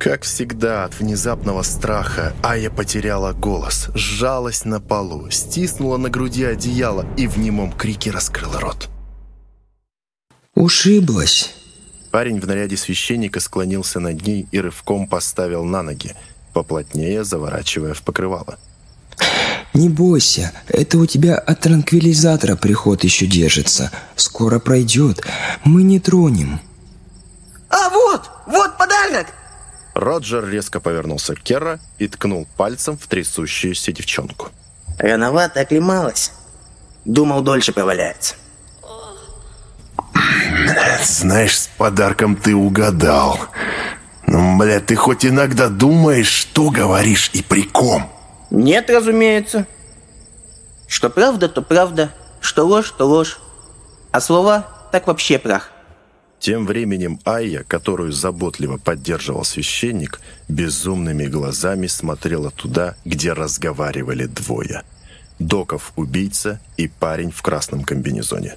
Как всегда, от внезапного страха Ая потеряла голос, сжалась на полу, стиснула на груди одеяло и в немом крике раскрыла рот. «Ушиблась!» Парень в наряде священника склонился над ней и рывком поставил на ноги, поплотнее заворачивая в покрывало. «Не бойся, это у тебя от транквилизатора приход еще держится. Скоро пройдет, мы не тронем». «А вот, вот подарок!» Роджер резко повернулся к Керра и ткнул пальцем в трясущуюся девчонку. Рановато оклемалась. Думал, дольше проваляется. Знаешь, с подарком ты угадал. Ну, бля, ты хоть иногда думаешь, что говоришь и при ком? Нет, разумеется. Что правда, то правда. Что ложь, то ложь. А слова так вообще прах. Тем временем Айя, которую заботливо поддерживал священник, безумными глазами смотрела туда, где разговаривали двое. Доков убийца и парень в красном комбинезоне.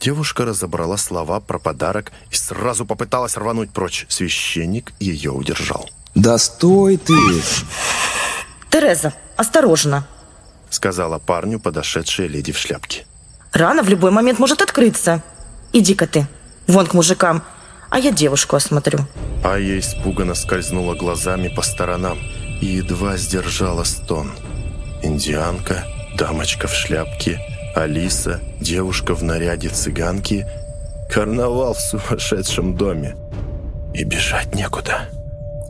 Девушка разобрала слова про подарок и сразу попыталась рвануть прочь. Священник ее удержал. «Да стой ты!» «Тереза, осторожно!» Сказала парню подошедшая леди в шляпке. «Рана в любой момент может открыться. Иди-ка ты, Вон к мужикам, а я девушку осмотрю». А я испуганно скользнула глазами по сторонам и едва сдержала стон. Индианка, дамочка в шляпке, Алиса, девушка в наряде цыганки, карнавал в сумасшедшем доме. И бежать некуда.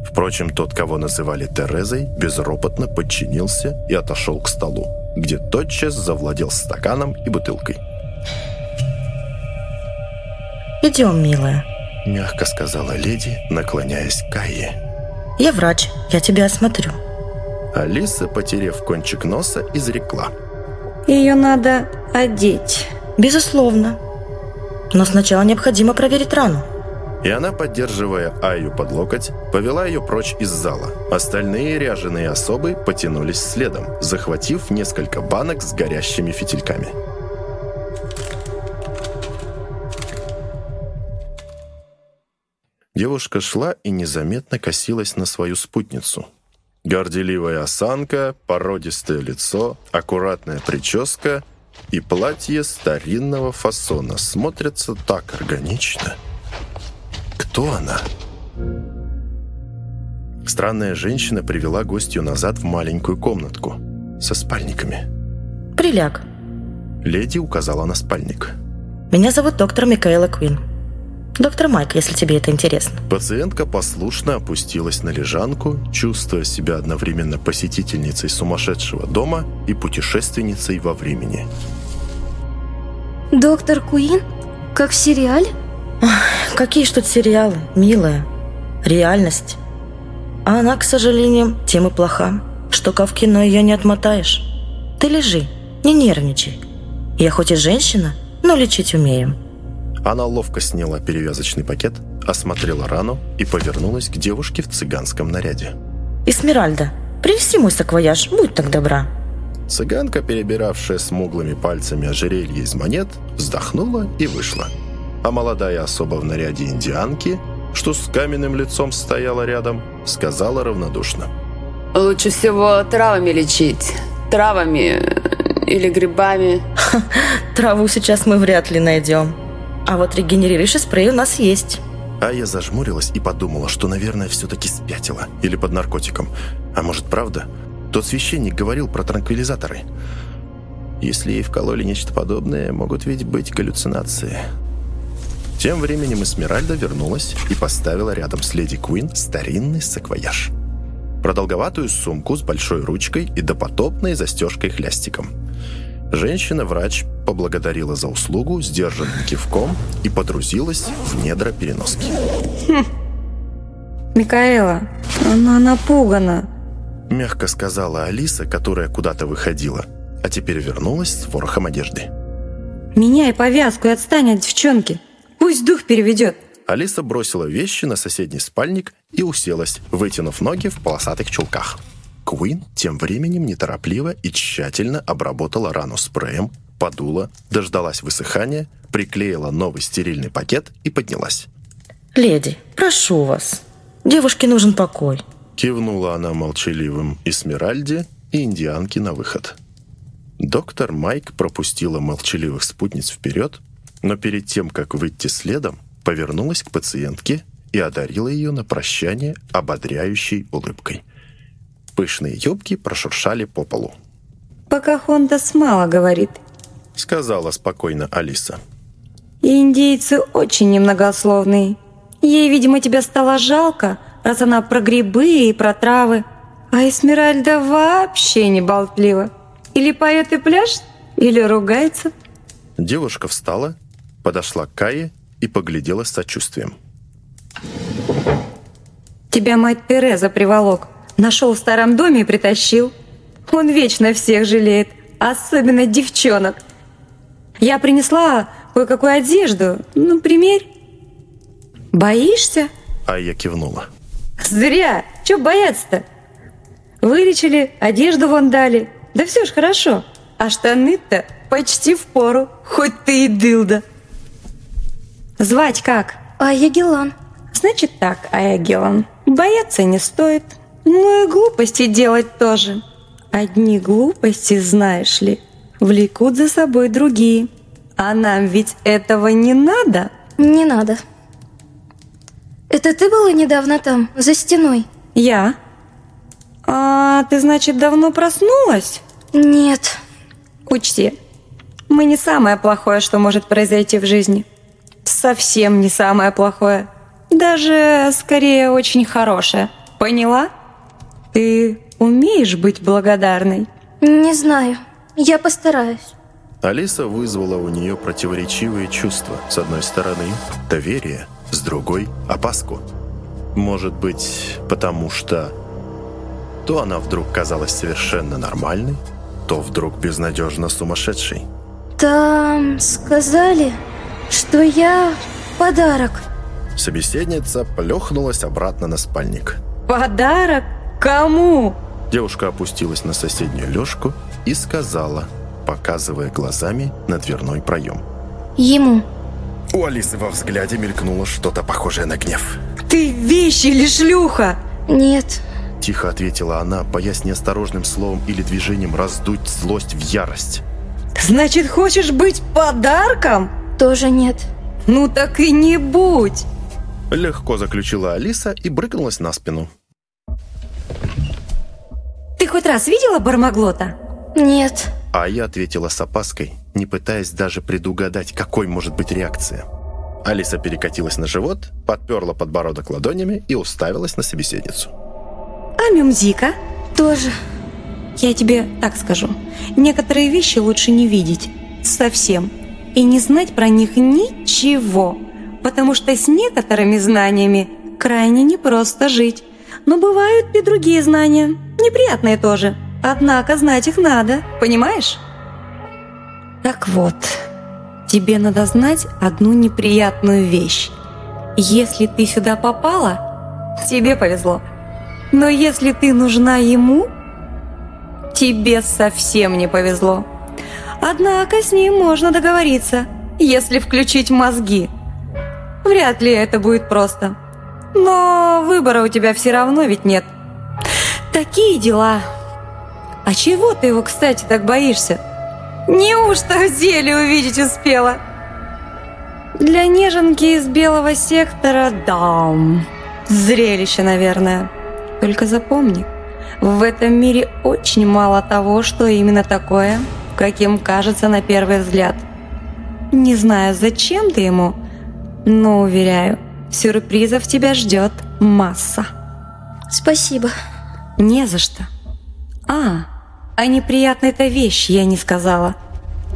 Впрочем, тот, кого называли Терезой, безропотно подчинился и отошел к столу, где тотчас завладел стаканом и бутылкой. «Идем, милая», — мягко сказала леди, наклоняясь к Кайе. «Я врач, я тебя осмотрю». Алиса, потерев кончик носа, изрекла. «Ее надо одеть». «Безусловно. Но сначала необходимо проверить рану». И она, поддерживая Аю под локоть, повела ее прочь из зала. Остальные ряженые особы потянулись следом, захватив несколько банок с горящими фитильками. Девушка шла и незаметно косилась на свою спутницу. Горделивая осанка, породистое лицо, аккуратная прическа и платье старинного фасона смотрятся так органично. Кто она? Странная женщина привела гостью назад в маленькую комнатку со спальниками. «Приляг». Леди указала на спальник. «Меня зовут доктор Микаэла Квин. Доктор Майк, если тебе это интересно. Пациентка послушно опустилась на лежанку, чувствуя себя одновременно посетительницей сумасшедшего дома и путешественницей во времени. Доктор Куин? Как в сериале? Какие ж тут сериалы, милая. Реальность. А она, к сожалению, тем и плоха, что в кино ее не отмотаешь. Ты лежи, не нервничай. Я хоть и женщина, но лечить умею. Она ловко сняла перевязочный пакет, осмотрела рану и повернулась к девушке в цыганском наряде. «Эсмеральда, принеси мой саквояж, будь так добра». Цыганка, перебиравшая смуглыми пальцами ожерелье из монет, вздохнула и вышла. А молодая особа в наряде индианки, что с каменным лицом стояла рядом, сказала равнодушно. «Лучше всего травами лечить. Травами или грибами». Траву сейчас мы вряд ли найдем. А вот регенерирующий спрей у нас есть. А я зажмурилась и подумала, что, наверное, все-таки спятила. Или под наркотиком. А может, правда? Тот священник говорил про транквилизаторы. Если ей вкололи нечто подобное, могут ведь быть галлюцинации. Тем временем Эсмеральда вернулась и поставила рядом с леди Куин старинный саквояж. Продолговатую сумку с большой ручкой и допотопной застежкой-хлястиком – Женщина-врач поблагодарила за услугу сдержанным кивком и подрузилась в недра переноски. Хм. «Микаэла, она напугана», — мягко сказала Алиса, которая куда-то выходила, а теперь вернулась с ворохом одежды. «Меняй повязку и отстань от девчонки. Пусть дух переведет». Алиса бросила вещи на соседний спальник и уселась, вытянув ноги в полосатых чулках. Куин тем временем неторопливо и тщательно обработала рану спреем, подула, дождалась высыхания, приклеила новый стерильный пакет и поднялась. «Леди, прошу вас». Девушке нужен покой. Кивнула она молчаливым Эсмеральде и индианке на выход. Доктор Майк пропустила молчаливых спутниц вперед, но перед тем, как выйти следом, повернулась к пациентке и одарила ее на прощание ободряющей улыбкой. Пышные юбки прошуршали по полу. «Покахонтас мало говорит», — сказала спокойно Алиса. «И индейцы очень немногословные. Ей, видимо, тебя стало жалко, раз она про грибы и про травы. А Эсмеральда вообще не болтлива. Или поет и пляшет, или ругается». Девушка встала, подошла к Кае и поглядела с сочувствием. «Тебя мать Тереза приволок. Нашел в старом доме и притащил. Он вечно всех жалеет, особенно девчонок. Я принесла кое-какую одежду. Ну, примерь. Боишься? А я кивнула. Зря. Чё бояться-то? Вылечили, одежду вон дали. Да все ж хорошо. А штаны-то почти в пору, хоть ты и дылда. Звать как? Ая Гелан. Значит так, Ая Гелан. Бояться не стоит. Ну и глупости делать тоже. Одни глупости, знаешь ли, влекут за собой другие. А нам ведь этого не надо? Не надо. Это ты была недавно там, за стеной? Я. А ты, значит, давно проснулась? Нет. Учти, мы не самое плохое, что может произойти в жизни. Совсем не самое плохое. Даже, скорее, очень хорошее. Поняла? Ты умеешь быть благодарной? Не знаю. Я постараюсь. Алиса вызвала у нее противоречивые чувства. С одной стороны, доверие, с другой – опаску. Может быть, потому что то она вдруг казалась совершенно нормальной, то вдруг безнадежно сумасшедшей. Там сказали, что я подарок. Собеседница плюхнулась обратно на спальник. Подарок? Кому? Девушка опустилась на соседнюю лёжку и сказала, показывая глазами на дверной проем. Ему. У Алисы во взгляде мелькнуло что-то похожее на гнев. «Ты вещи или шлюха?» «Нет». Тихо ответила она, боясь неосторожным словом или движением раздуть злость в ярость. «Значит, хочешь быть подарком?» «Тоже нет». «Ну так и не будь!» Легко заключила Алиса и брыкнулась на спину. Хоть раз видела Бармаглота? Нет. А я ответила с опаской, не пытаясь даже предугадать, какой может быть реакция. Алиса перекатилась на живот, подперла подбородок ладонями и уставилась на собеседницу. А Мюмзика? Тоже. Я тебе так скажу. Некоторые вещи лучше не видеть. Совсем. И не знать про них ничего. Потому что с некоторыми знаниями крайне непросто жить. Но бывают и другие знания, неприятные тоже. Однако знать их надо, понимаешь? Так вот, тебе надо знать одну неприятную вещь. Если ты сюда попала, тебе повезло. Но если ты нужна ему, тебе совсем не повезло. Однако с ним можно договориться, если включить мозги. Вряд ли это будет просто. Но выбора у тебя все равно ведь нет. Такие дела. А чего ты его, кстати, так боишься? Неужто в деле увидеть успела? Для неженки из белого сектора – да, зрелище, наверное. Только запомни, в этом мире очень мало того, что именно такое, каким кажется на первый взгляд. Не знаю, зачем ты ему, но, уверяю – Сюрпризов тебя ждет масса. Спасибо. Не за что. А, а неприятная-то вещь я не сказала.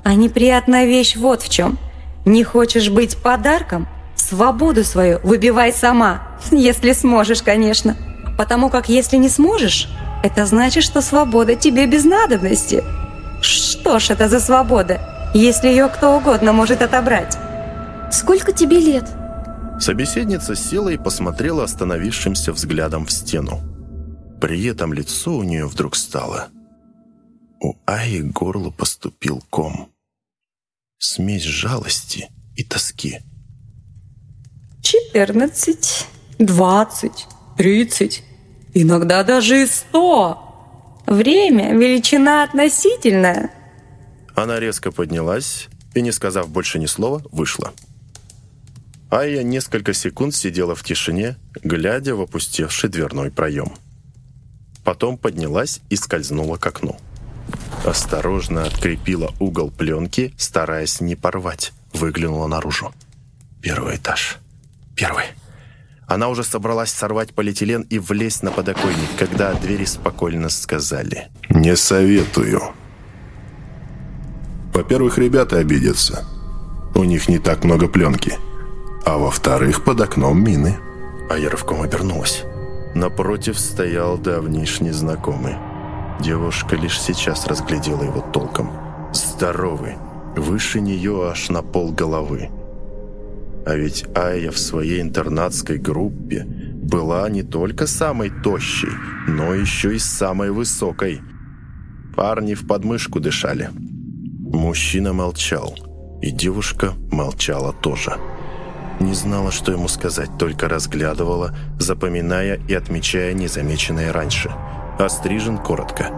А неприятная вещь вот в чем. Не хочешь быть подарком? Свободу свою выбивай сама. Если сможешь, конечно. Потому как если не сможешь, это значит, что свобода тебе без надобности. Что ж это за свобода, если ее кто угодно может отобрать? Сколько тебе лет? Собеседница села и посмотрела остановившимся взглядом в стену. При этом лицо у нее вдруг стало. У Аи к горлу поступил ком. Смесь жалости и тоски. «Четырнадцать, двадцать, тридцать, иногда даже и сто. Время – величина относительная. Она резко поднялась и, не сказав больше ни слова, вышла. Айя несколько секунд сидела в тишине, глядя в опустевший дверной проем. Потом поднялась и скользнула к окну. Осторожно открепила угол пленки, стараясь не порвать. Выглянула наружу. Первый этаж. Первый. Она уже собралась сорвать полиэтилен и влезть на подоконник, когда двери спокойно сказали. «Не советую». Во-первых, ребята обидятся. У них не так много пленки. А во-вторых, под окном мины. А я рывком обернулась. Напротив стоял давнишний знакомый. Девушка лишь сейчас разглядела его толком. Здоровый, выше нее аж на пол головы. А ведь Айя в своей интернатской группе была не только самой тощей, но еще и самой высокой. Парни в подмышку дышали. Мужчина молчал, и девушка молчала тоже. Не знала, что ему сказать, только разглядывала, запоминая и отмечая незамеченное раньше. Острижен коротко.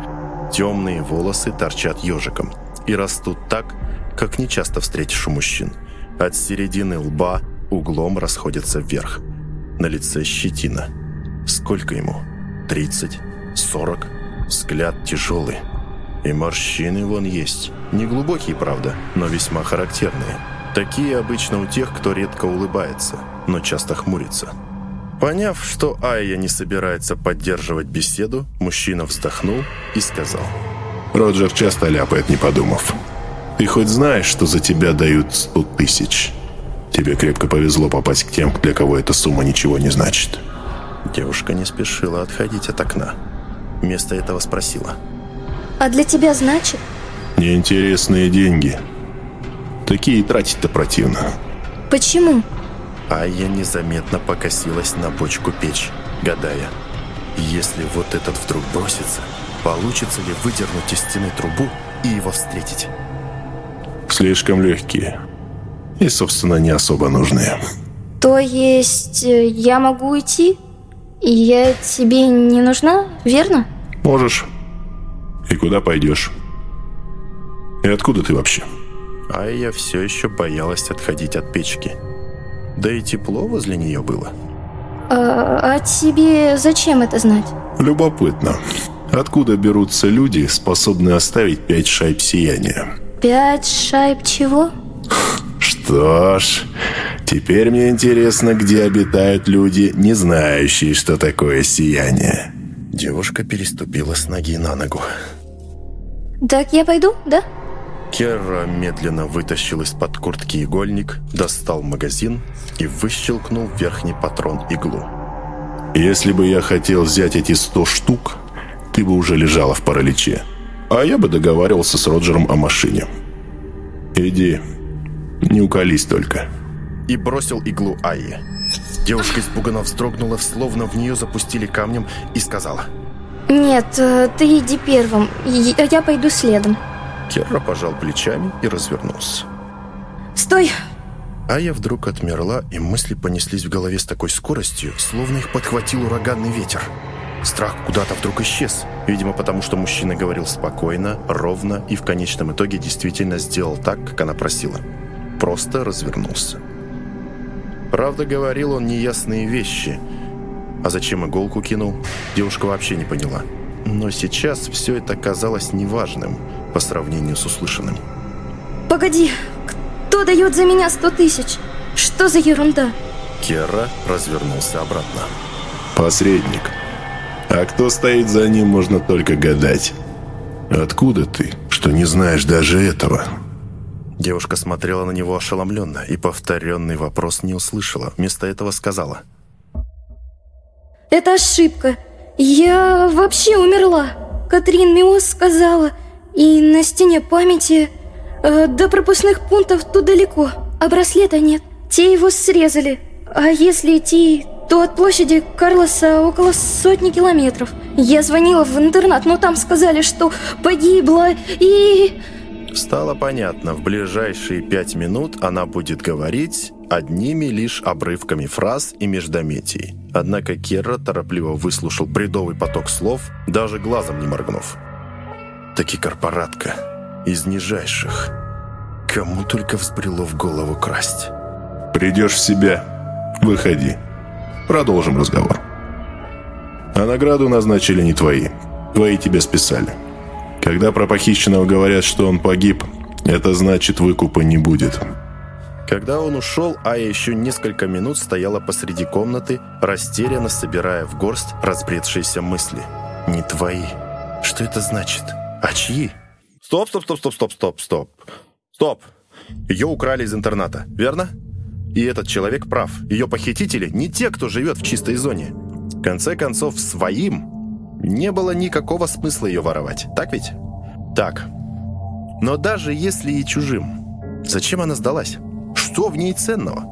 Темные волосы торчат ежиком и растут так, как нечасто встретишь у мужчин. От середины лба углом расходятся вверх. На лице щетина. Сколько ему? 30? 40? Взгляд тяжелый. И морщины вон есть. Не глубокие, правда, но весьма характерные. Такие обычно у тех, кто редко улыбается, но часто хмурится. Поняв, что Айя не собирается поддерживать беседу, мужчина вздохнул и сказал. Роджер часто ляпает, не подумав. Ты хоть знаешь, что за тебя дают сто тысяч? Тебе крепко повезло попасть к тем, для кого эта сумма ничего не значит. Девушка не спешила отходить от окна. Вместо этого спросила. А для тебя значит? Неинтересные деньги. Такие тратить-то противно. Почему? А я незаметно покосилась на бочку печь, гадая, если вот этот вдруг бросится, получится ли выдернуть из стены трубу и его встретить? Слишком легкие. И, собственно, не особо нужные. То есть э, я могу уйти? И я тебе не нужна, верно? Можешь. И куда пойдешь? И откуда ты вообще? А я все еще боялась отходить от печки. Да и тепло возле нее было. А, а тебе зачем это знать? Любопытно. Откуда берутся люди, способные оставить пять шайб сияния? Пять шайб чего? Что ж, теперь мне интересно, где обитают люди, не знающие, что такое сияние. Девушка переступила с ноги на ногу. Так я пойду, да? Керра медленно вытащил из-под куртки игольник, достал магазин и выщелкнул верхний патрон иглу. «Если бы я хотел взять эти сто штук, ты бы уже лежала в параличе, а я бы договаривался с Роджером о машине. Иди, не уколись только». И бросил иглу Айе. Девушка испуганно вздрогнула, словно в нее запустили камнем, и сказала. «Нет, э, ты иди первым, я пойду следом». Керра пожал плечами и развернулся. «Стой!» А я вдруг отмерла, и мысли понеслись в голове с такой скоростью, словно их подхватил ураганный ветер. Страх куда-то вдруг исчез. Видимо, потому что мужчина говорил спокойно, ровно и в конечном итоге действительно сделал так, как она просила. Просто развернулся. Правда, говорил он неясные вещи. А зачем иголку кинул, девушка вообще не поняла. Но сейчас все это казалось неважным по сравнению с услышанным. «Погоди, кто дает за меня сто тысяч? Что за ерунда?» Кера развернулся обратно. «Посредник. А кто стоит за ним, можно только гадать. Откуда ты, что не знаешь даже этого?» Девушка смотрела на него ошеломленно и повторенный вопрос не услышала. Вместо этого сказала. «Это ошибка. Я вообще умерла. Катрин Миос сказала, и на стене памяти э, до пропускных пунктов тут далеко, а браслета нет. Те его срезали. А если идти, то от площади Карлоса около сотни километров. Я звонила в интернат, но там сказали, что погибла и... Стало понятно, в ближайшие пять минут она будет говорить одними лишь обрывками фраз и междометий. Однако Керра торопливо выслушал бредовый поток слов, даже глазом не моргнув. Таки корпоратка из нижайших. Кому только взбрело в голову красть. Придешь в себя, выходи. Продолжим разговор. А награду назначили не твои. Твои тебе списали. Когда про похищенного говорят, что он погиб, это значит выкупа не будет. Когда он ушел, Ая еще несколько минут стояла посреди комнаты, растерянно собирая в горсть разбредшиеся мысли. «Не твои. Что это значит? А чьи?» «Стоп, стоп, стоп, стоп, стоп, стоп, стоп. Стоп. Ее украли из интерната, верно?» И этот человек прав. Ее похитители не те, кто живет в чистой зоне. В конце концов, своим не было никакого смысла ее воровать. Так ведь? Так. Но даже если и чужим, зачем она сдалась? Что в ней ценного?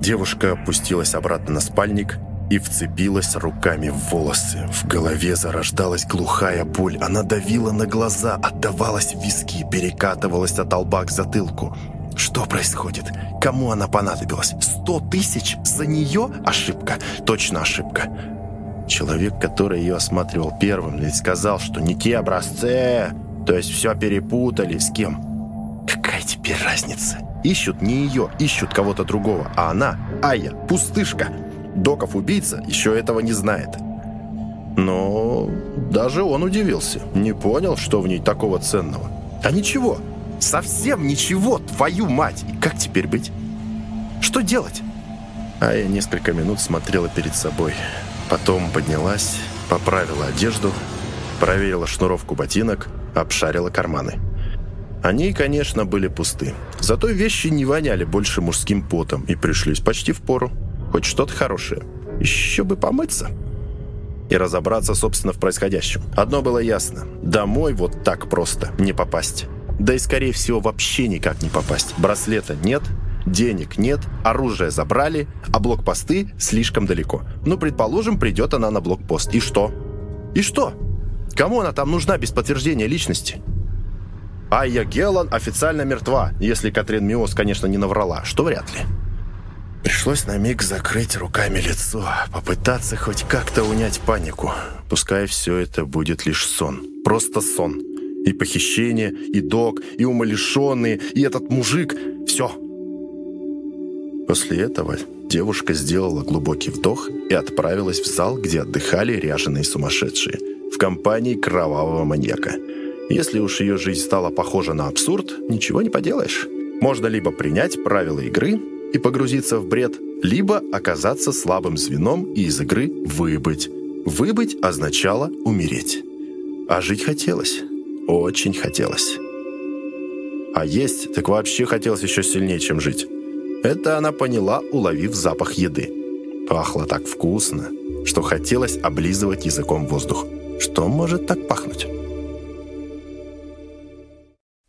Девушка опустилась обратно на спальник и вцепилась руками в волосы. В голове зарождалась глухая боль. Она давила на глаза, отдавалась в виски, перекатывалась от лба к затылку. Что происходит? Кому она понадобилась? Сто тысяч? За нее? Ошибка. Точно ошибка. Человек, который ее осматривал первым, ведь сказал, что не те образцы. То есть все перепутали. С кем? Какая теперь разница? Ищут не ее, ищут кого-то другого. А она, Ая, пустышка. Доков убийца еще этого не знает. Но даже он удивился. Не понял, что в ней такого ценного. А ничего. Совсем ничего, твою мать. И как теперь быть? Что делать? Ая несколько минут смотрела перед собой. Потом поднялась, поправила одежду, проверила шнуровку ботинок, обшарила карманы. Они, конечно, были пусты. Зато вещи не воняли больше мужским потом и пришлись почти в пору. Хоть что-то хорошее. Еще бы помыться. И разобраться, собственно, в происходящем. Одно было ясно. Домой вот так просто не попасть. Да и, скорее всего, вообще никак не попасть. Браслета нет, денег нет, оружие забрали, а блокпосты слишком далеко. Ну, предположим, придет она на блокпост. И что? И что? Кому она там нужна без подтверждения личности? Айя Гелан официально мертва, если Катрин Миос, конечно, не наврала, что вряд ли. Пришлось на миг закрыть руками лицо, попытаться хоть как-то унять панику. Пускай все это будет лишь сон. Просто сон. И похищение, и док, и умалишенные, и этот мужик. Все. После этого девушка сделала глубокий вдох и отправилась в зал, где отдыхали ряженые сумасшедшие. В компании кровавого маньяка. Если уж ее жизнь стала похожа на абсурд, ничего не поделаешь. Можно либо принять правила игры и погрузиться в бред, либо оказаться слабым звеном и из игры выбыть. Выбыть означало умереть. А жить хотелось. Очень хотелось. А есть так вообще хотелось еще сильнее, чем жить. Это она поняла, уловив запах еды. Пахло так вкусно, что хотелось облизывать языком воздух. Что может так пахнуть?